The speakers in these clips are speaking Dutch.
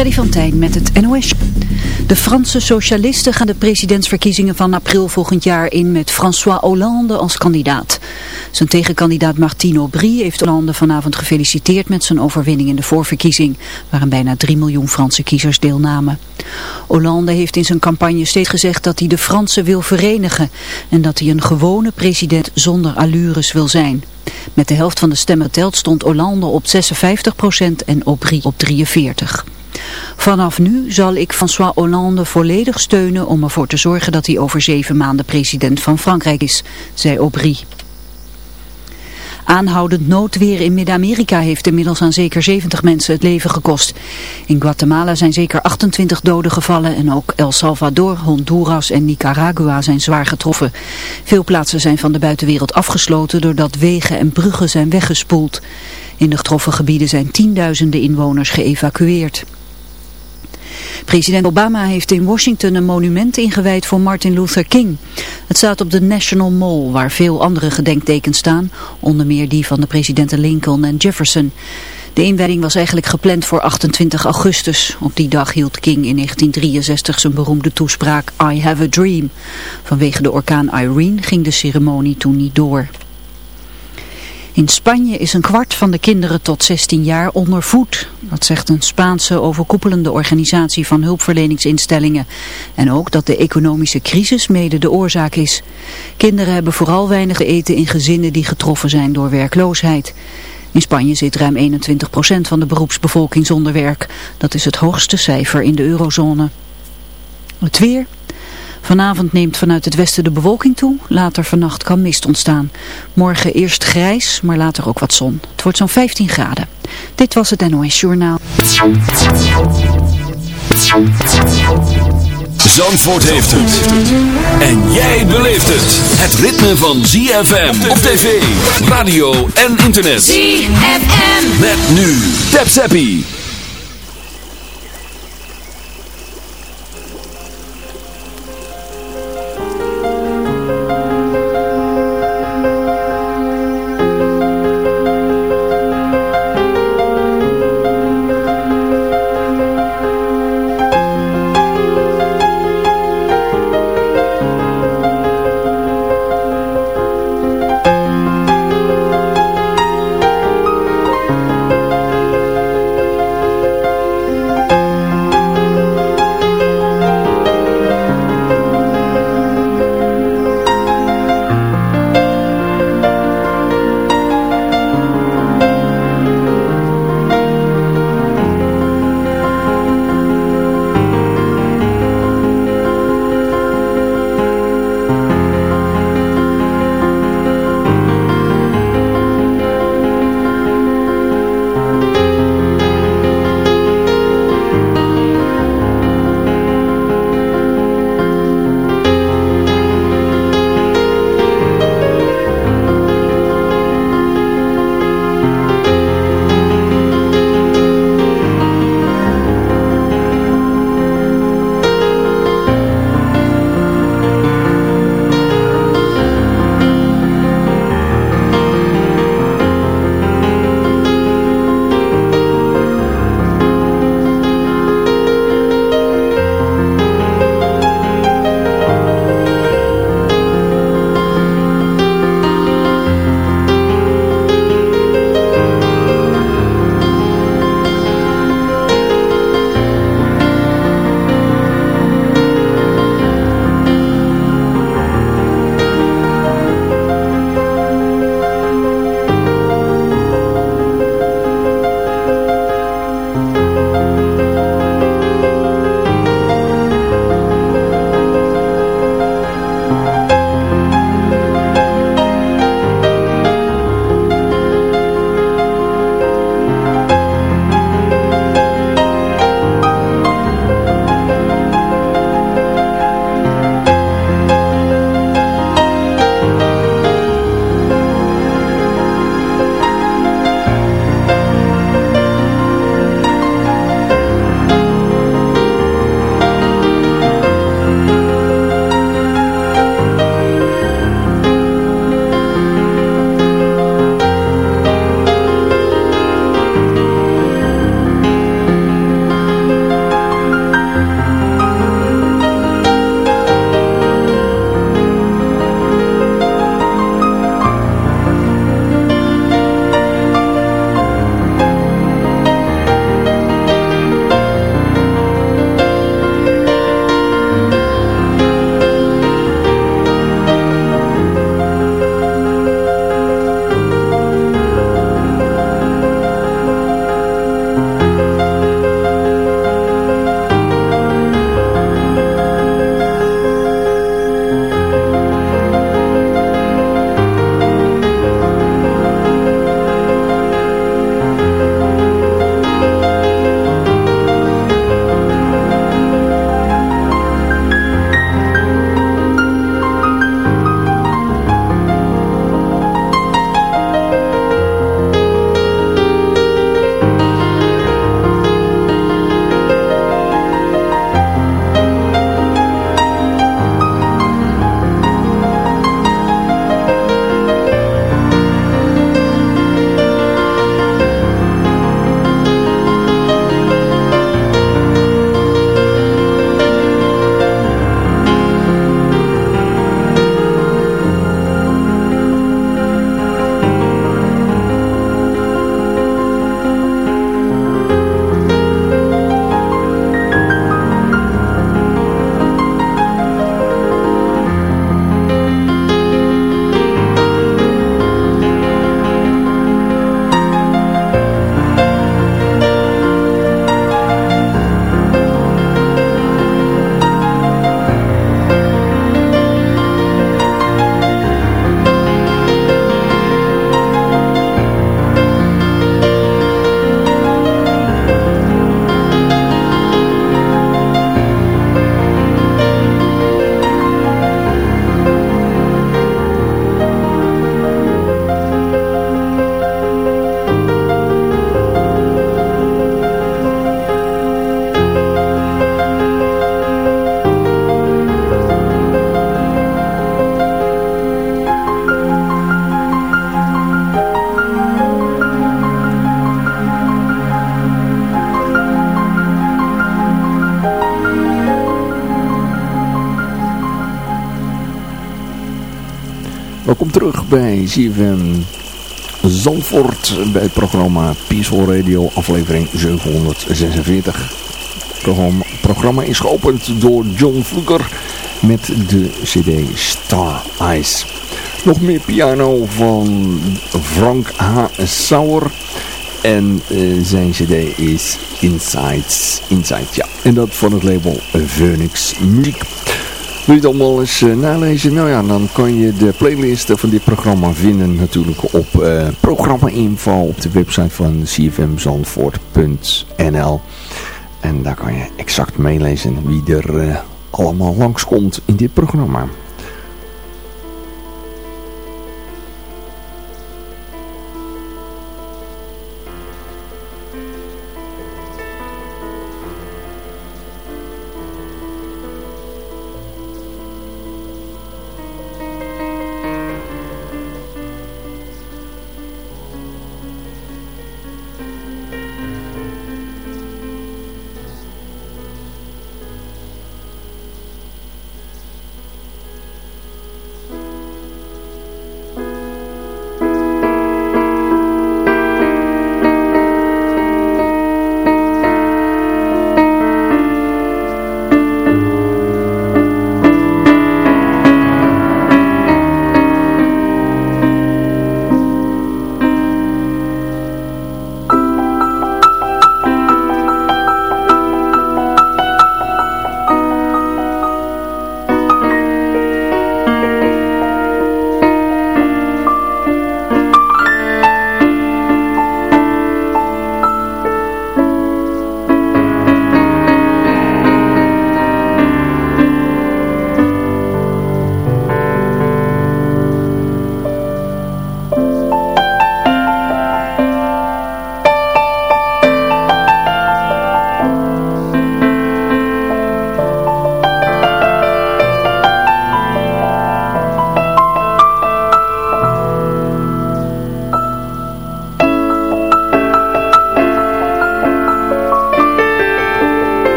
Freddy van Tijn met het NOS. De Franse socialisten gaan de presidentsverkiezingen van april volgend jaar in met François Hollande als kandidaat. Zijn tegenkandidaat Martine Aubry heeft Hollande vanavond gefeliciteerd met zijn overwinning in de voorverkiezing, waarin bijna 3 miljoen Franse kiezers deelnamen. Hollande heeft in zijn campagne steeds gezegd dat hij de Fransen wil verenigen en dat hij een gewone president zonder allures wil zijn. Met de helft van de stemmen telt stond Hollande op 56% en Aubry op 43%. Vanaf nu zal ik François Hollande volledig steunen om ervoor te zorgen dat hij over zeven maanden president van Frankrijk is, zei Aubry. Aanhoudend noodweer in Midden-Amerika heeft inmiddels aan zeker 70 mensen het leven gekost. In Guatemala zijn zeker 28 doden gevallen en ook El Salvador, Honduras en Nicaragua zijn zwaar getroffen. Veel plaatsen zijn van de buitenwereld afgesloten doordat wegen en bruggen zijn weggespoeld. In de getroffen gebieden zijn tienduizenden inwoners geëvacueerd. President Obama heeft in Washington een monument ingewijd voor Martin Luther King. Het staat op de National Mall, waar veel andere gedenktekens staan, onder meer die van de presidenten Lincoln en Jefferson. De inwijding was eigenlijk gepland voor 28 augustus. Op die dag hield King in 1963 zijn beroemde toespraak I Have a Dream. Vanwege de orkaan Irene ging de ceremonie toen niet door. In Spanje is een kwart van de kinderen tot 16 jaar onder voet. Dat zegt een Spaanse overkoepelende organisatie van hulpverleningsinstellingen. En ook dat de economische crisis mede de oorzaak is. Kinderen hebben vooral weinig te eten in gezinnen die getroffen zijn door werkloosheid. In Spanje zit ruim 21% van de beroepsbevolking zonder werk. Dat is het hoogste cijfer in de eurozone. Het weer... Vanavond neemt vanuit het westen de bewolking toe. Later vannacht kan mist ontstaan. Morgen eerst grijs, maar later ook wat zon. Het wordt zo'n 15 graden. Dit was het NOS Journaal. Zandvoort heeft het. En jij beleeft het. Het ritme van ZFM op tv, radio en internet. ZFM. Met nu. Tap Zappie. Terug bij CFM Zandvoort bij het programma Peaceful Radio aflevering 746. Het programma is geopend door John Vloeker met de cd Star Eyes. Nog meer piano van Frank H. Sauer. En uh, zijn cd is Insights. Inside, ja. En dat van het label Phoenix Muziek. Wil je het allemaal eens uh, nalezen? Nou ja, dan kan je de playlist van dit programma vinden natuurlijk op uh, programma-info op de website van cfmzandvoort.nl. En daar kan je exact meelezen wie er uh, allemaal langskomt in dit programma.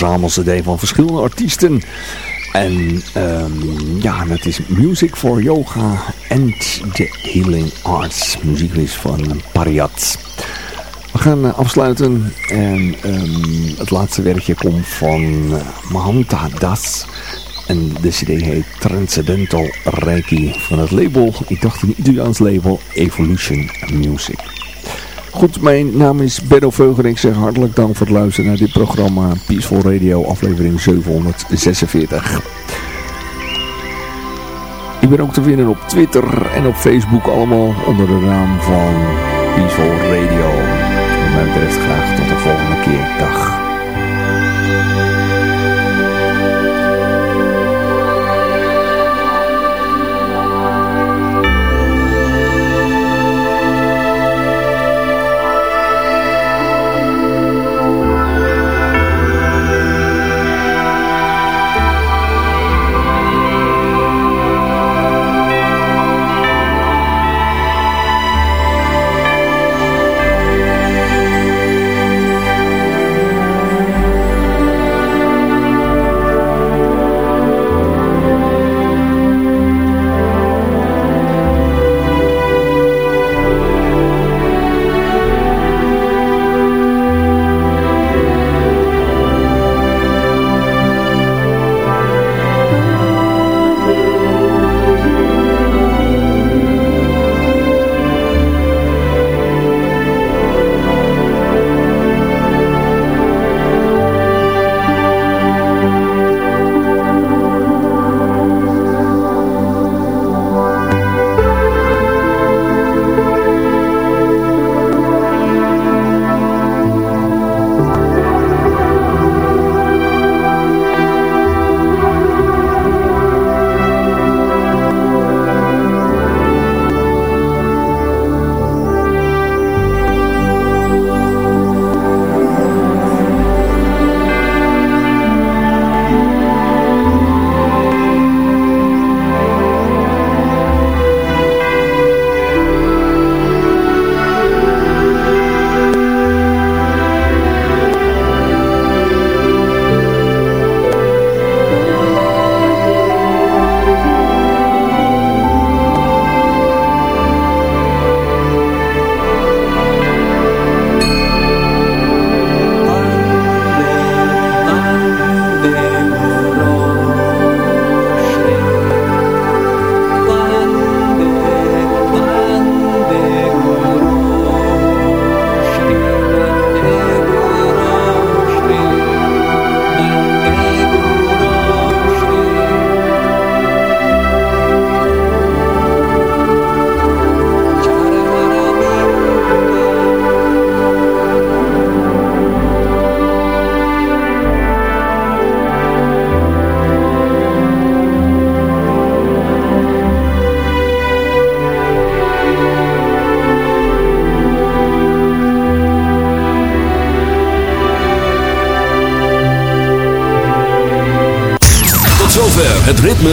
Verzamelcd van verschillende artiesten. En um, ja, dat is Music for Yoga and the Healing Arts. Muzieklis van Pariat. We gaan uh, afsluiten en um, het laatste werkje komt van uh, Mahanta Das. En de cd heet Transcendental Reiki van het label, ik dacht een Italiaans label, Evolution Music. Goed, mijn naam is Benno Veuger ik zeg hartelijk dank voor het luisteren naar dit programma Peaceful Radio aflevering 746. Ik ben ook te vinden op Twitter en op Facebook allemaal onder de naam van Peaceful Radio. Wat mij betreft graag tot de volgende keer. Dag.